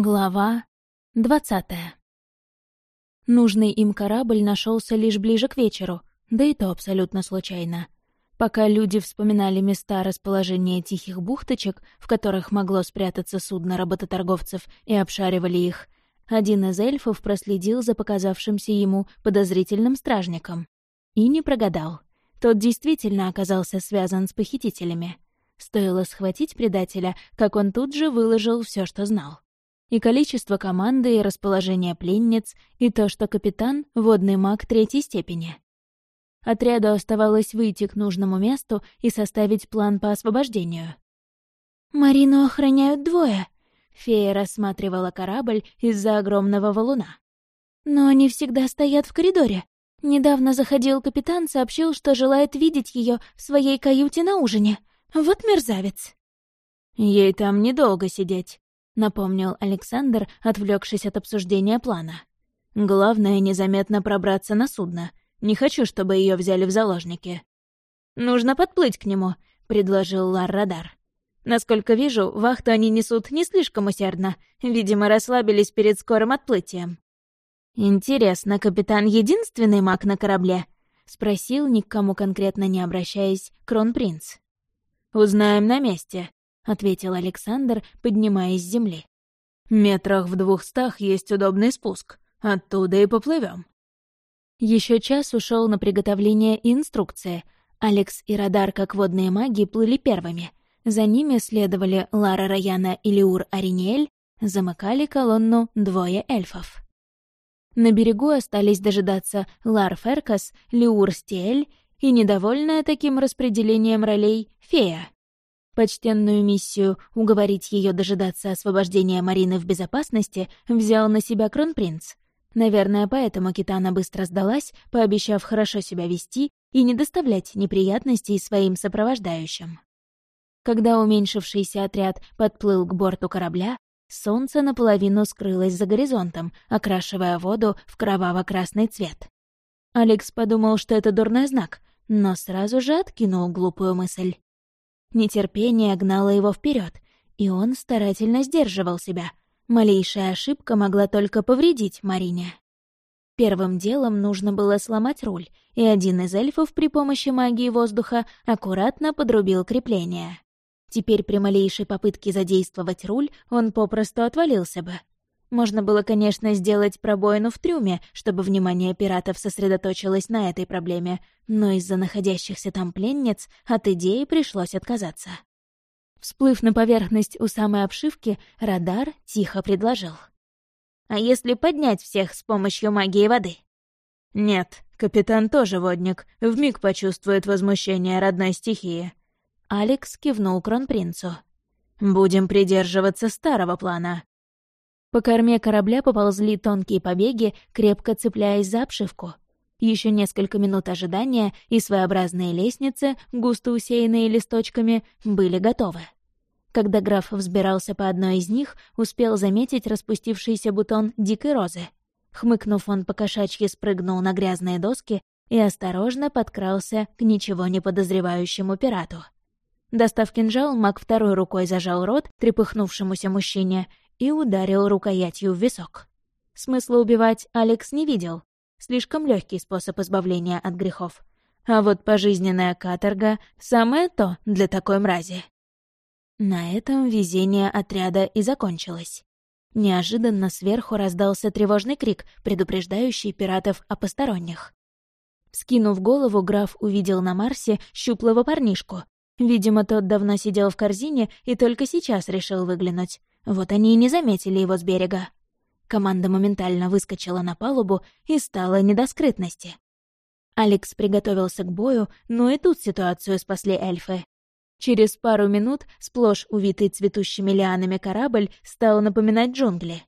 Глава двадцатая. Нужный им корабль нашелся лишь ближе к вечеру, да и то абсолютно случайно. Пока люди вспоминали места расположения тихих бухточек, в которых могло спрятаться судно работоторговцев, и обшаривали их, один из эльфов проследил за показавшимся ему подозрительным стражником. И не прогадал. Тот действительно оказался связан с похитителями. Стоило схватить предателя, как он тут же выложил все, что знал и количество команды, и расположение пленниц, и то, что капитан — водный маг третьей степени. Отряду оставалось выйти к нужному месту и составить план по освобождению. «Марину охраняют двое», — фея рассматривала корабль из-за огромного валуна. «Но они всегда стоят в коридоре. Недавно заходил капитан, сообщил, что желает видеть ее в своей каюте на ужине. Вот мерзавец». «Ей там недолго сидеть», напомнил Александр, отвлекшись от обсуждения плана. «Главное, незаметно пробраться на судно. Не хочу, чтобы ее взяли в заложники». «Нужно подплыть к нему», — предложил Лар-Радар. «Насколько вижу, вахту они несут не слишком усердно. Видимо, расслабились перед скорым отплытием». «Интересно, капитан единственный маг на корабле?» — спросил, ни к кому конкретно не обращаясь, кронпринц. «Узнаем на месте», ответил Александр, поднимаясь с земли. «Метрах в двухстах есть удобный спуск. Оттуда и поплывем. Еще час ушел на приготовление инструкции. Алекс и Радар, как водные маги, плыли первыми. За ними следовали Лара Раяна и Лиур Ариниэль, замыкали колонну двое эльфов. На берегу остались дожидаться Лар Феркас, Лиур Стиэль и, недовольная таким распределением ролей, Фея. Почтенную миссию уговорить ее дожидаться освобождения Марины в безопасности взял на себя кронпринц. Наверное, поэтому Китана быстро сдалась, пообещав хорошо себя вести и не доставлять неприятностей своим сопровождающим. Когда уменьшившийся отряд подплыл к борту корабля, солнце наполовину скрылось за горизонтом, окрашивая воду в кроваво-красный цвет. Алекс подумал, что это дурной знак, но сразу же откинул глупую мысль. Нетерпение гнало его вперед, и он старательно сдерживал себя. Малейшая ошибка могла только повредить Марине. Первым делом нужно было сломать руль, и один из эльфов при помощи магии воздуха аккуратно подрубил крепление. Теперь при малейшей попытке задействовать руль он попросту отвалился бы. Можно было, конечно, сделать пробоину в трюме, чтобы внимание пиратов сосредоточилось на этой проблеме, но из-за находящихся там пленниц от идеи пришлось отказаться. Всплыв на поверхность у самой обшивки, радар тихо предложил. «А если поднять всех с помощью магии воды?» «Нет, капитан тоже водник, вмиг почувствует возмущение родной стихии». Алекс кивнул кронпринцу. «Будем придерживаться старого плана. По корме корабля поползли тонкие побеги, крепко цепляясь за обшивку. Еще несколько минут ожидания, и своеобразные лестницы, густо усеянные листочками, были готовы. Когда граф взбирался по одной из них, успел заметить распустившийся бутон дикой розы. Хмыкнув, он покошачьи спрыгнул на грязные доски и осторожно подкрался к ничего не подозревающему пирату. Достав кинжал, маг второй рукой зажал рот трепыхнувшемуся мужчине и ударил рукоятью в висок. Смысла убивать Алекс не видел. Слишком легкий способ избавления от грехов. А вот пожизненная каторга — самое то для такой мрази. На этом везение отряда и закончилось. Неожиданно сверху раздался тревожный крик, предупреждающий пиратов о посторонних. Скинув голову, граф увидел на Марсе щуплого парнишку. Видимо, тот давно сидел в корзине и только сейчас решил выглянуть. Вот они и не заметили его с берега. Команда моментально выскочила на палубу и стала недоскрытности. Алекс приготовился к бою, но и тут ситуацию спасли эльфы. Через пару минут сплошь увитый цветущими лианами корабль стал напоминать джунгли.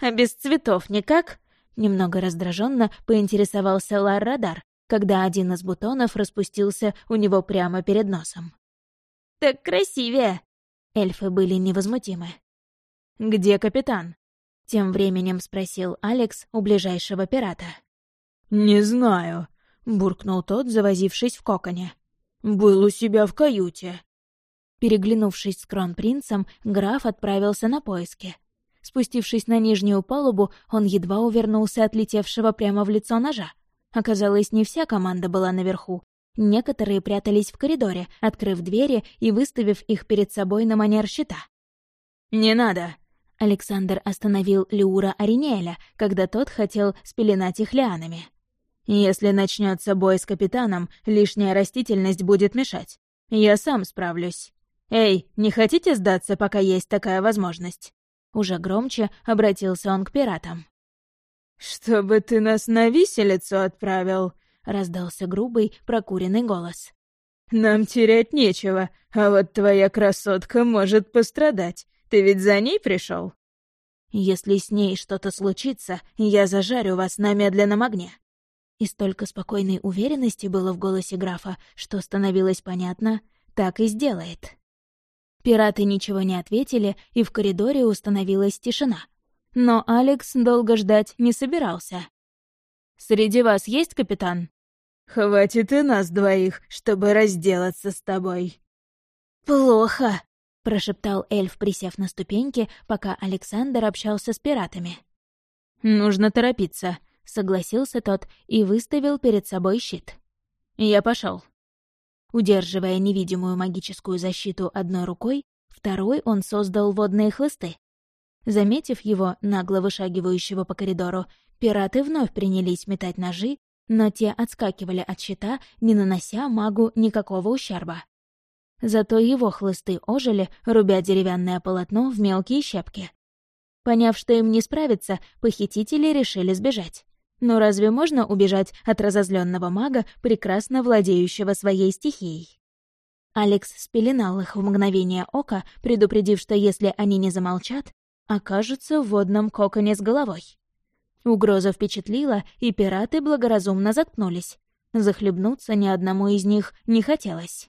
«А без цветов никак?» — немного раздраженно поинтересовался Лар-Радар, когда один из бутонов распустился у него прямо перед носом. «Так красивее!» Эльфы были невозмутимы. «Где капитан?» — тем временем спросил Алекс у ближайшего пирата. «Не знаю», — буркнул тот, завозившись в коконе. «Был у себя в каюте». Переглянувшись с кронпринцем, граф отправился на поиски. Спустившись на нижнюю палубу, он едва увернулся от летевшего прямо в лицо ножа. Оказалось, не вся команда была наверху. Некоторые прятались в коридоре, открыв двери и выставив их перед собой на манер щита. «Не надо!» Александр остановил Леура Аринеля, когда тот хотел спеленать их лианами. «Если начнется бой с капитаном, лишняя растительность будет мешать. Я сам справлюсь. Эй, не хотите сдаться, пока есть такая возможность?» Уже громче обратился он к пиратам. «Чтобы ты нас на виселицу отправил?» — раздался грубый, прокуренный голос. «Нам терять нечего, а вот твоя красотка может пострадать. Ты ведь за ней пришел? Если с ней что-то случится, я зажарю вас на медленном огне. И столько спокойной уверенности было в голосе графа, что становилось понятно, так и сделает. Пираты ничего не ответили, и в коридоре установилась тишина. Но Алекс долго ждать не собирался. «Среди вас есть капитан?» «Хватит и нас двоих, чтобы разделаться с тобой». «Плохо», прошептал эльф, присев на ступеньки, пока Александр общался с пиратами. «Нужно торопиться», — согласился тот и выставил перед собой щит. «Я пошел. Удерживая невидимую магическую защиту одной рукой, второй он создал водные хлысты. Заметив его, нагло вышагивающего по коридору, пираты вновь принялись метать ножи, но те отскакивали от щита, не нанося магу никакого ущерба. Зато его хлысты ожили, рубя деревянное полотно в мелкие щепки. Поняв, что им не справиться, похитители решили сбежать. Но разве можно убежать от разозленного мага, прекрасно владеющего своей стихией? Алекс спеленал их в мгновение ока, предупредив, что если они не замолчат, окажутся в водном коконе с головой. Угроза впечатлила, и пираты благоразумно заткнулись. Захлебнуться ни одному из них не хотелось.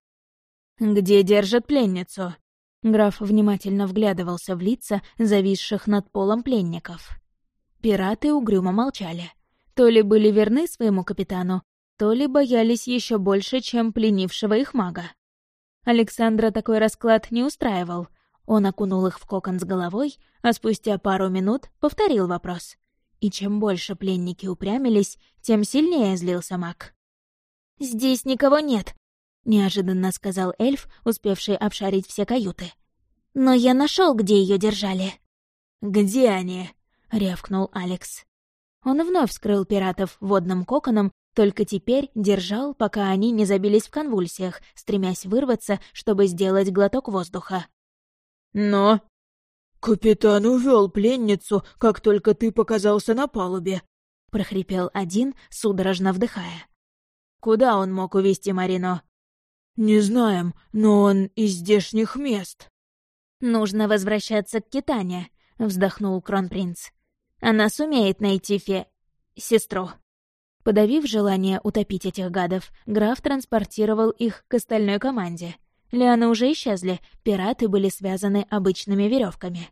«Где держат пленницу?» Граф внимательно вглядывался в лица зависших над полом пленников. Пираты угрюмо молчали. То ли были верны своему капитану, то ли боялись еще больше, чем пленившего их мага. Александра такой расклад не устраивал. Он окунул их в кокон с головой, а спустя пару минут повторил вопрос. И чем больше пленники упрямились, тем сильнее злился маг. «Здесь никого нет», — неожиданно сказал эльф, успевший обшарить все каюты. «Но я нашел, где ее держали». «Где они?» — рявкнул Алекс. Он вновь вскрыл пиратов водным коконом, только теперь держал, пока они не забились в конвульсиях, стремясь вырваться, чтобы сделать глоток воздуха. «Но...» «Капитан увел пленницу, как только ты показался на палубе», — прохрипел один, судорожно вдыхая. «Куда он мог увести Марино?» «Не знаем, но он из здешних мест». «Нужно возвращаться к Китане», — вздохнул кронпринц. «Она сумеет найти Фе... сестру». Подавив желание утопить этих гадов, граф транспортировал их к остальной команде. Лианы уже исчезли, пираты были связаны обычными веревками.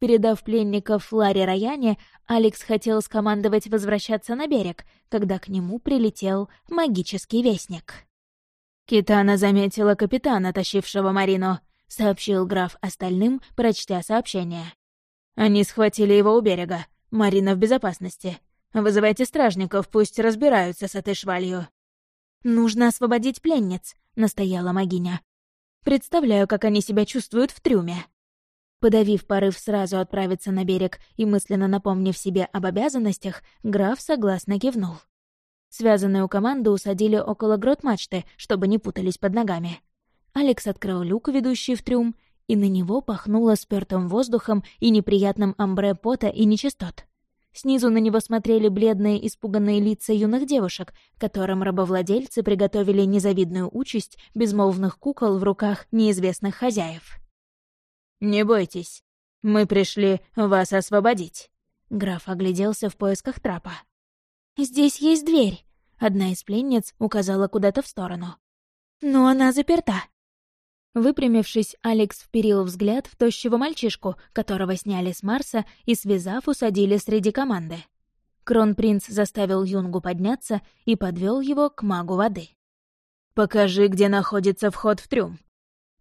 Передав пленников Ларе Раяне, Алекс хотел скомандовать возвращаться на берег, когда к нему прилетел магический вестник. «Китана заметила капитана, тащившего Марину», — сообщил граф остальным, прочтя сообщение. «Они схватили его у берега. Марина в безопасности. Вызывайте стражников, пусть разбираются с этой швалью». «Нужно освободить пленниц», — настояла магиня. «Представляю, как они себя чувствуют в трюме». Подавив порыв сразу отправиться на берег и мысленно напомнив себе об обязанностях, граф согласно кивнул. Связанную команду усадили около грот-мачты, чтобы не путались под ногами. Алекс открыл люк, ведущий в трюм, и на него пахнуло спёртым воздухом и неприятным амбре пота и нечистот. Снизу на него смотрели бледные, испуганные лица юных девушек, которым рабовладельцы приготовили незавидную участь безмолвных кукол в руках неизвестных хозяев. «Не бойтесь, мы пришли вас освободить». Граф огляделся в поисках трапа. «Здесь есть дверь», — одна из пленниц указала куда-то в сторону. «Но она заперта». Выпрямившись, Алекс вперил взгляд в тощего мальчишку, которого сняли с Марса и, связав, усадили среди команды. Кронпринц заставил Юнгу подняться и подвел его к магу воды. «Покажи, где находится вход в трюм».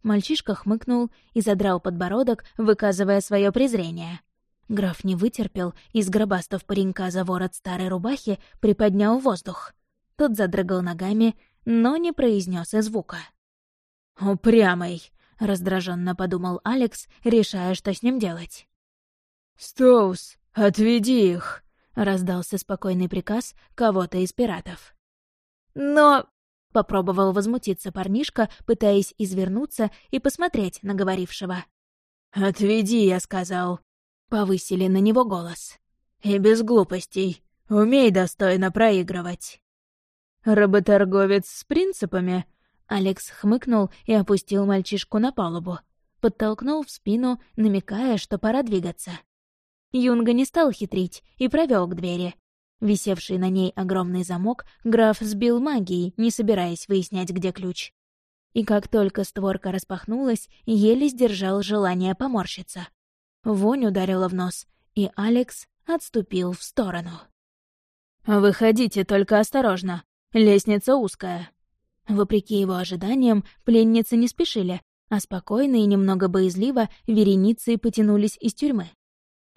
Мальчишка хмыкнул и задрал подбородок, выказывая свое презрение. Граф не вытерпел и, сгробастав паренька за ворот старой рубахи, приподнял воздух. Тот задрыгал ногами, но не произнес и звука. «Упрямый!» — раздраженно подумал Алекс, решая, что с ним делать. «Стоус, отведи их!» — раздался спокойный приказ кого-то из пиратов. «Но...» — попробовал возмутиться парнишка, пытаясь извернуться и посмотреть на говорившего. «Отведи, я сказал», — повысили на него голос. «И без глупостей. Умей достойно проигрывать». «Работорговец с принципами?» Алекс хмыкнул и опустил мальчишку на палубу. Подтолкнул в спину, намекая, что пора двигаться. Юнга не стал хитрить и провел к двери. Висевший на ней огромный замок граф сбил магией, не собираясь выяснять, где ключ. И как только створка распахнулась, еле сдержал желание поморщиться. Вонь ударила в нос, и Алекс отступил в сторону. «Выходите, только осторожно. Лестница узкая». Вопреки его ожиданиям, пленницы не спешили, а спокойно и немного боязливо вереницы потянулись из тюрьмы.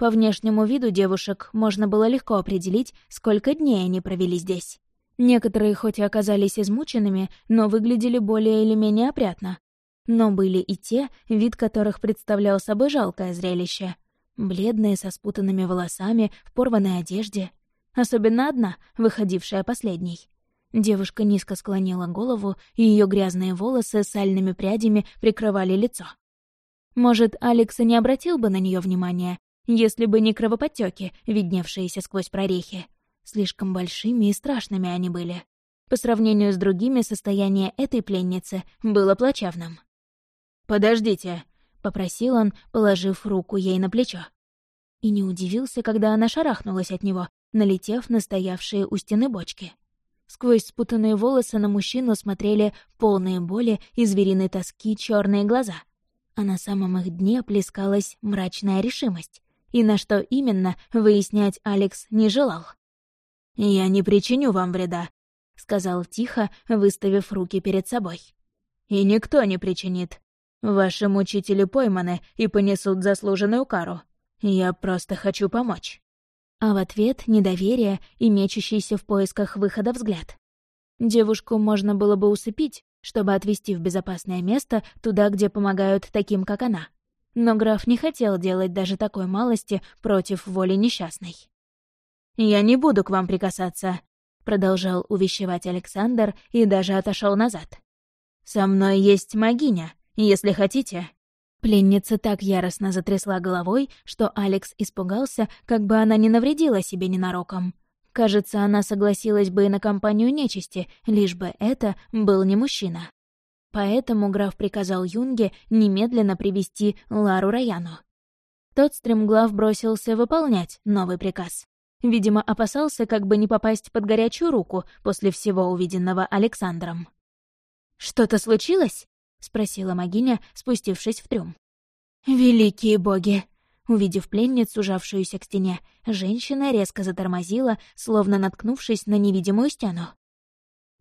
По внешнему виду девушек можно было легко определить, сколько дней они провели здесь. Некоторые хоть и оказались измученными, но выглядели более или менее опрятно. Но были и те, вид которых представлял собой жалкое зрелище. Бледные, со спутанными волосами, в порванной одежде. Особенно одна, выходившая последней. Девушка низко склонила голову, и ее грязные волосы сальными прядями прикрывали лицо. Может, Алекс и не обратил бы на нее внимания, если бы не кровоподтеки, видневшиеся сквозь прорехи. Слишком большими и страшными они были. По сравнению с другими, состояние этой пленницы было плачевным. «Подождите», — попросил он, положив руку ей на плечо. И не удивился, когда она шарахнулась от него, налетев на стоявшие у стены бочки. Сквозь спутанные волосы на мужчину смотрели полные боли и звериной тоски черные глаза. А на самом их дне плескалась мрачная решимость и на что именно выяснять Алекс не желал. «Я не причиню вам вреда», — сказал тихо, выставив руки перед собой. «И никто не причинит. Ваши мучители пойманы и понесут заслуженную кару. Я просто хочу помочь». А в ответ недоверие и мечущийся в поисках выхода взгляд. Девушку можно было бы усыпить, чтобы отвезти в безопасное место, туда, где помогают таким, как она. Но граф не хотел делать даже такой малости против воли несчастной. «Я не буду к вам прикасаться», — продолжал увещевать Александр и даже отошел назад. «Со мной есть магиня, если хотите». Пленница так яростно затрясла головой, что Алекс испугался, как бы она не навредила себе ненароком. Кажется, она согласилась бы и на компанию нечисти, лишь бы это был не мужчина. Поэтому граф приказал Юнге немедленно привести Лару Раяну. Тот стремглав бросился выполнять новый приказ. Видимо, опасался как бы не попасть под горячую руку после всего увиденного Александром. «Что-то случилось?» — спросила Магиня, спустившись в трюм. «Великие боги!» Увидев пленницу, жавшуюся к стене, женщина резко затормозила, словно наткнувшись на невидимую стену.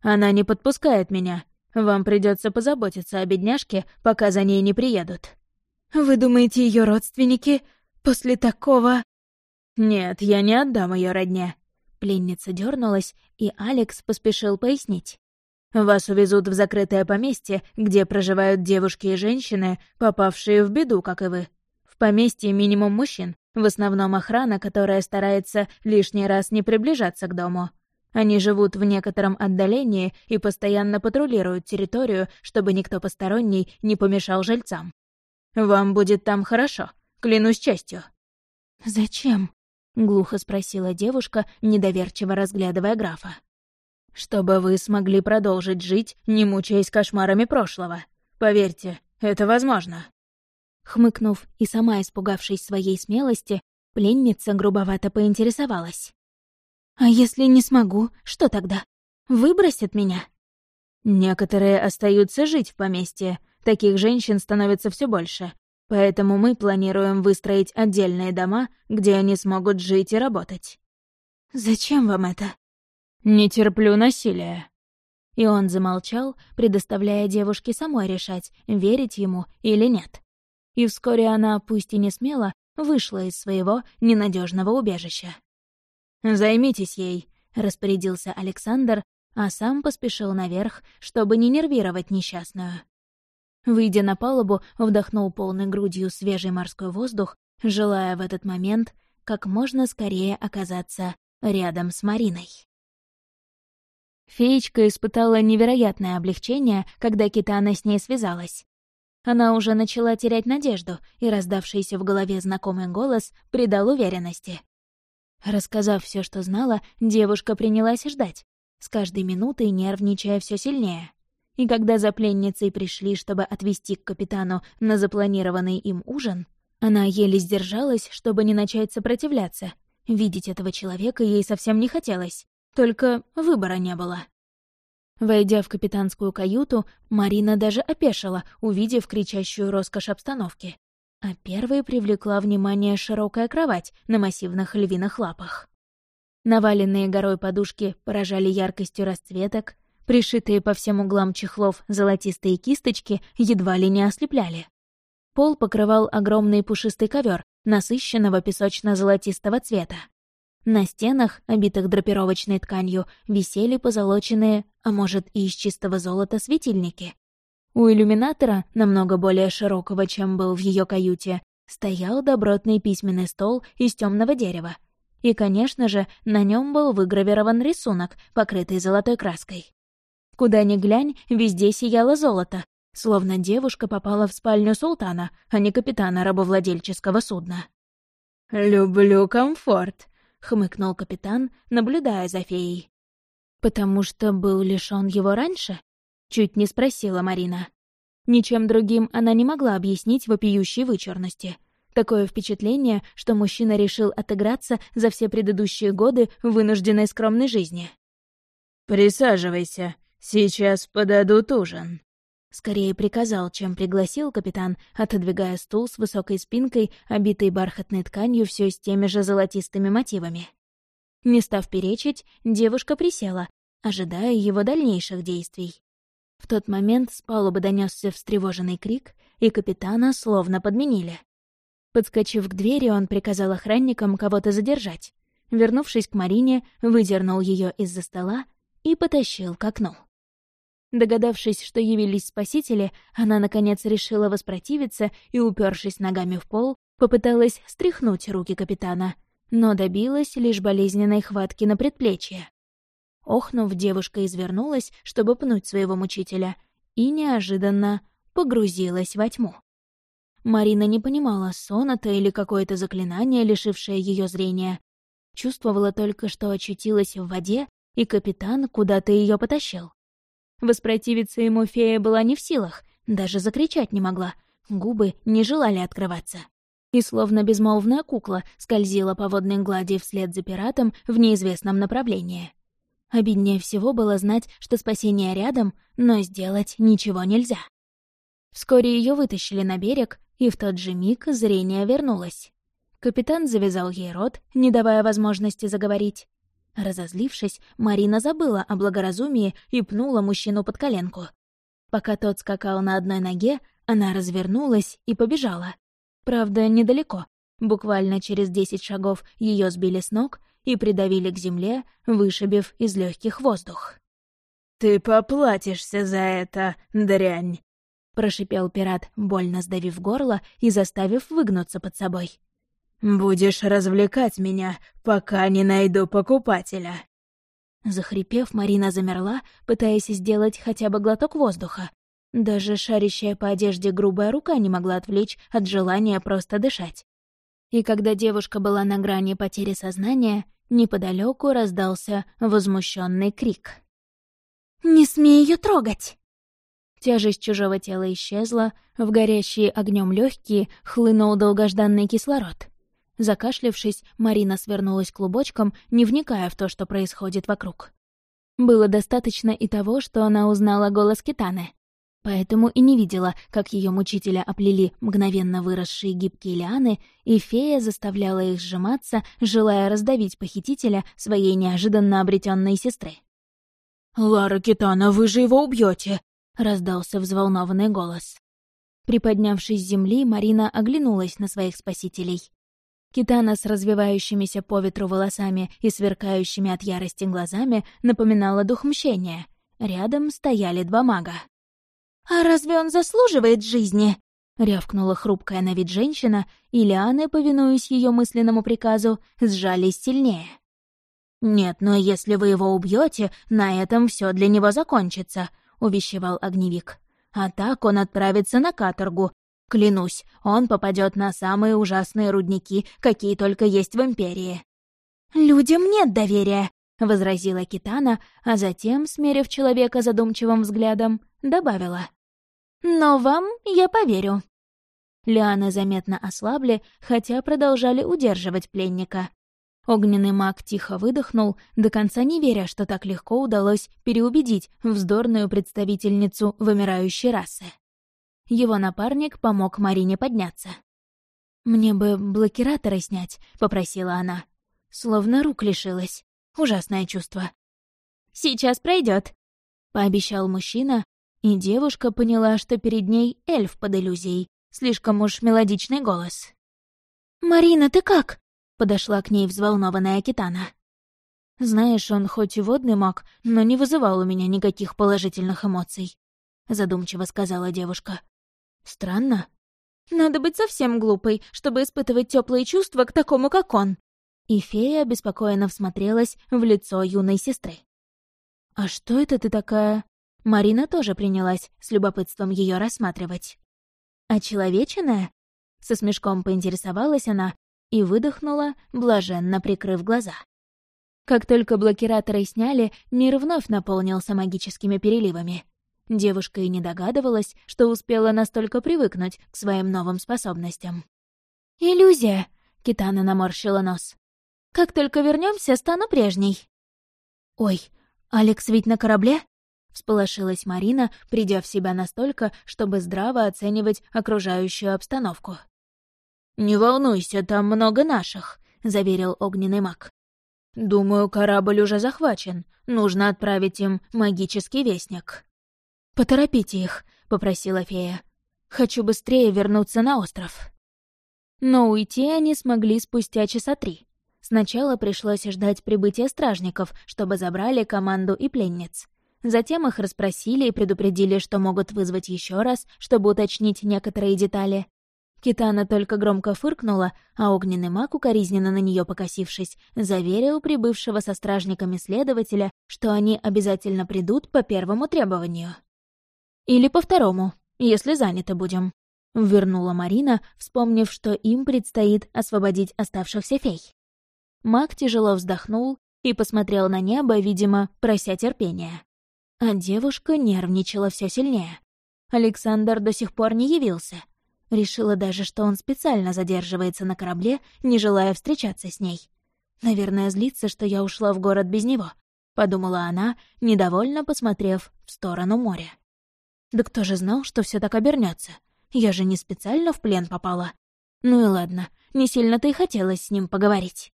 «Она не подпускает меня», вам придется позаботиться о бедняжке, пока за ней не приедут». «Вы думаете, ее родственники после такого...» «Нет, я не отдам ее родне». Пленница дернулась, и Алекс поспешил пояснить. «Вас увезут в закрытое поместье, где проживают девушки и женщины, попавшие в беду, как и вы. В поместье минимум мужчин, в основном охрана, которая старается лишний раз не приближаться к дому. Они живут в некотором отдалении и постоянно патрулируют территорию, чтобы никто посторонний не помешал жильцам. Вам будет там хорошо, клянусь честью». «Зачем?» — глухо спросила девушка, недоверчиво разглядывая графа. «Чтобы вы смогли продолжить жить, не мучаясь кошмарами прошлого. Поверьте, это возможно». Хмыкнув и сама испугавшись своей смелости, пленница грубовато поинтересовалась. А если не смогу, что тогда? Выбросят меня? Некоторые остаются жить в поместье. Таких женщин становится все больше. Поэтому мы планируем выстроить отдельные дома, где они смогут жить и работать. Зачем вам это? Не терплю насилия. И он замолчал, предоставляя девушке самой решать, верить ему или нет. И вскоре она, пусть и не смело, вышла из своего ненадежного убежища. «Займитесь ей», — распорядился Александр, а сам поспешил наверх, чтобы не нервировать несчастную. Выйдя на палубу, вдохнул полной грудью свежий морской воздух, желая в этот момент как можно скорее оказаться рядом с Мариной. Феечка испытала невероятное облегчение, когда Китана с ней связалась. Она уже начала терять надежду, и раздавшийся в голове знакомый голос придал уверенности. Рассказав все, что знала, девушка принялась ждать, с каждой минутой нервничая все сильнее. И когда за пленницей пришли, чтобы отвезти к капитану на запланированный им ужин, она еле сдержалась, чтобы не начать сопротивляться. Видеть этого человека ей совсем не хотелось, только выбора не было. Войдя в капитанскую каюту, Марина даже опешила, увидев кричащую роскошь обстановки. А первой привлекла внимание широкая кровать на массивных львиных лапах. Наваленные горой подушки поражали яркостью расцветок, пришитые по всем углам чехлов золотистые кисточки едва ли не ослепляли. Пол покрывал огромный пушистый ковер насыщенного песочно-золотистого цвета. На стенах, обитых драпировочной тканью, висели позолоченные, а может и из чистого золота, светильники. У иллюминатора, намного более широкого, чем был в ее каюте, стоял добротный письменный стол из темного дерева. И, конечно же, на нем был выгравирован рисунок, покрытый золотой краской. Куда ни глянь, везде сияло золото, словно девушка попала в спальню султана, а не капитана рабовладельческого судна. «Люблю комфорт», — хмыкнул капитан, наблюдая за феей. «Потому что был лишён его раньше?» — чуть не спросила Марина. Ничем другим она не могла объяснить вопиющей вычурности. Такое впечатление, что мужчина решил отыграться за все предыдущие годы вынужденной скромной жизни. «Присаживайся, сейчас подадут ужин». Скорее приказал, чем пригласил капитан, отодвигая стул с высокой спинкой, обитой бархатной тканью все с теми же золотистыми мотивами. Не став перечить, девушка присела, ожидая его дальнейших действий. В тот момент с палубы донесся встревоженный крик, и капитана словно подменили. Подскочив к двери, он приказал охранникам кого-то задержать. Вернувшись к Марине, выдернул ее из-за стола и потащил к окну. Догадавшись, что явились спасители, она, наконец, решила воспротивиться и, упершись ногами в пол, попыталась стряхнуть руки капитана, но добилась лишь болезненной хватки на предплечье. Охнув, девушка извернулась, чтобы пнуть своего мучителя, и неожиданно погрузилась во тьму. Марина не понимала, сон это или какое-то заклинание, лишившее ее зрения. Чувствовала только, что очутилась в воде, и капитан куда-то ее потащил. Воспротивиться ему фея была не в силах, даже закричать не могла, губы не желали открываться. И словно безмолвная кукла скользила по водной глади вслед за пиратом в неизвестном направлении. Обиднее всего было знать, что спасение рядом, но сделать ничего нельзя. Вскоре ее вытащили на берег, и в тот же миг зрение вернулось. Капитан завязал ей рот, не давая возможности заговорить. Разозлившись, Марина забыла о благоразумии и пнула мужчину под коленку. Пока тот скакал на одной ноге, она развернулась и побежала. Правда, недалеко. Буквально через десять шагов ее сбили с ног и придавили к земле, вышибив из легких воздух. «Ты поплатишься за это, дрянь!» — прошипел пират, больно сдавив горло и заставив выгнуться под собой. «Будешь развлекать меня, пока не найду покупателя». Захрипев, Марина замерла, пытаясь сделать хотя бы глоток воздуха. Даже шарящая по одежде грубая рука не могла отвлечь от желания просто дышать. И когда девушка была на грани потери сознания, неподалеку раздался возмущенный крик. «Не смей ее трогать!» Тяжесть чужого тела исчезла, в горящие огнем легкие хлынул долгожданный кислород. Закашлявшись, Марина свернулась клубочком, не вникая в то, что происходит вокруг. Было достаточно и того, что она узнала голос Китаны. Поэтому и не видела, как ее мучителя оплели мгновенно выросшие гибкие лианы, и фея заставляла их сжиматься, желая раздавить похитителя своей неожиданно обретенной сестры. «Лара Китана, вы же его убьете! раздался взволнованный голос. Приподнявшись с земли, Марина оглянулась на своих спасителей. Китана с развивающимися по ветру волосами и сверкающими от ярости глазами напоминала дух мщения. Рядом стояли два мага. «А разве он заслуживает жизни?» — рявкнула хрупкая на вид женщина, и лианы, повинуясь ее мысленному приказу, сжались сильнее. «Нет, но если вы его убьете, на этом все для него закончится», — увещевал огневик. «А так он отправится на каторгу, Клянусь, он попадет на самые ужасные рудники, какие только есть в Империи». «Людям нет доверия», — возразила Китана, а затем, смерив человека задумчивым взглядом, добавила. «Но вам я поверю». Лианы заметно ослабли, хотя продолжали удерживать пленника. Огненный маг тихо выдохнул, до конца не веря, что так легко удалось переубедить вздорную представительницу вымирающей расы. Его напарник помог Марине подняться. «Мне бы блокираторы снять», — попросила она. Словно рук лишилась. Ужасное чувство. «Сейчас пройдет, пообещал мужчина, и девушка поняла, что перед ней эльф под иллюзией. Слишком уж мелодичный голос. «Марина, ты как?» — подошла к ней взволнованная Китана. «Знаешь, он хоть и водный маг, но не вызывал у меня никаких положительных эмоций», — задумчиво сказала девушка. Странно. Надо быть совсем глупой, чтобы испытывать теплые чувства к такому, как он. И фея обеспокоенно всмотрелась в лицо юной сестры. «А что это ты такая?» Марина тоже принялась с любопытством ее рассматривать. «А человечиная?» Со смешком поинтересовалась она и выдохнула, блаженно прикрыв глаза. Как только блокираторы сняли, мир вновь наполнился магическими переливами. Девушка и не догадывалась, что успела настолько привыкнуть к своим новым способностям. «Иллюзия!» — Китана наморщила нос. «Как только вернемся, стану прежней». «Ой, Алекс ведь на корабле?» — всполошилась Марина, придя в себя настолько, чтобы здраво оценивать окружающую обстановку. «Не волнуйся, там много наших», — заверил огненный маг. «Думаю, корабль уже захвачен. Нужно отправить им магический вестник». «Поторопите их», — попросила фея. «Хочу быстрее вернуться на остров». Но уйти они смогли спустя часа три. Сначала пришлось ждать прибытия стражников, чтобы забрали команду и пленниц. Затем их расспросили и предупредили, что могут вызвать еще раз, чтобы уточнить некоторые детали. Китана только громко фыркнула, а огненный маг, укоризненно на нее покосившись, заверил прибывшего со стражниками следователя, что они обязательно придут по первому требованию. «Или по второму, если заняты будем», — вернула Марина, вспомнив, что им предстоит освободить оставшихся фей. Маг тяжело вздохнул и посмотрел на небо, видимо, прося терпения. А девушка нервничала все сильнее. Александр до сих пор не явился. Решила даже, что он специально задерживается на корабле, не желая встречаться с ней. Наверное, злится, что я ушла в город без него, — подумала она, недовольно посмотрев в сторону моря. Да кто же знал, что все так обернется? Я же не специально в плен попала. Ну и ладно, не сильно-то и хотелось с ним поговорить.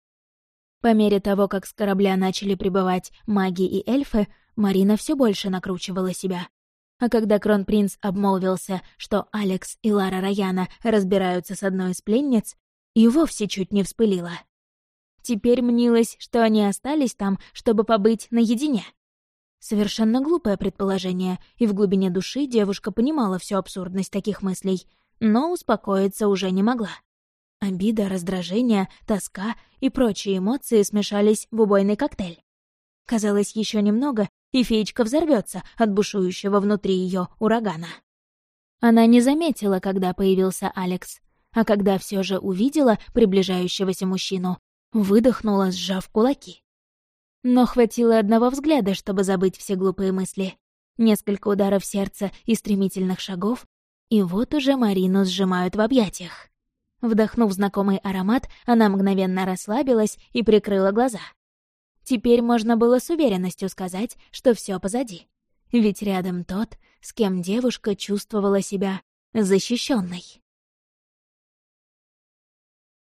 По мере того, как с корабля начали прибывать маги и эльфы, Марина все больше накручивала себя. А когда кронпринц обмолвился, что Алекс и Лара Раяна разбираются с одной из пленниц, и вовсе чуть не вспылила. Теперь мнилось, что они остались там, чтобы побыть наедине. Совершенно глупое предположение, и в глубине души девушка понимала всю абсурдность таких мыслей, но успокоиться уже не могла. Обида, раздражение, тоска и прочие эмоции смешались в убойный коктейль. Казалось, еще немного, и феечка взорвется от бушующего внутри ее урагана. Она не заметила, когда появился Алекс, а когда все же увидела приближающегося мужчину, выдохнула, сжав кулаки. Но хватило одного взгляда, чтобы забыть все глупые мысли. Несколько ударов сердца и стремительных шагов, и вот уже Марину сжимают в объятиях. Вдохнув знакомый аромат, она мгновенно расслабилась и прикрыла глаза. Теперь можно было с уверенностью сказать, что все позади. Ведь рядом тот, с кем девушка чувствовала себя защищенной.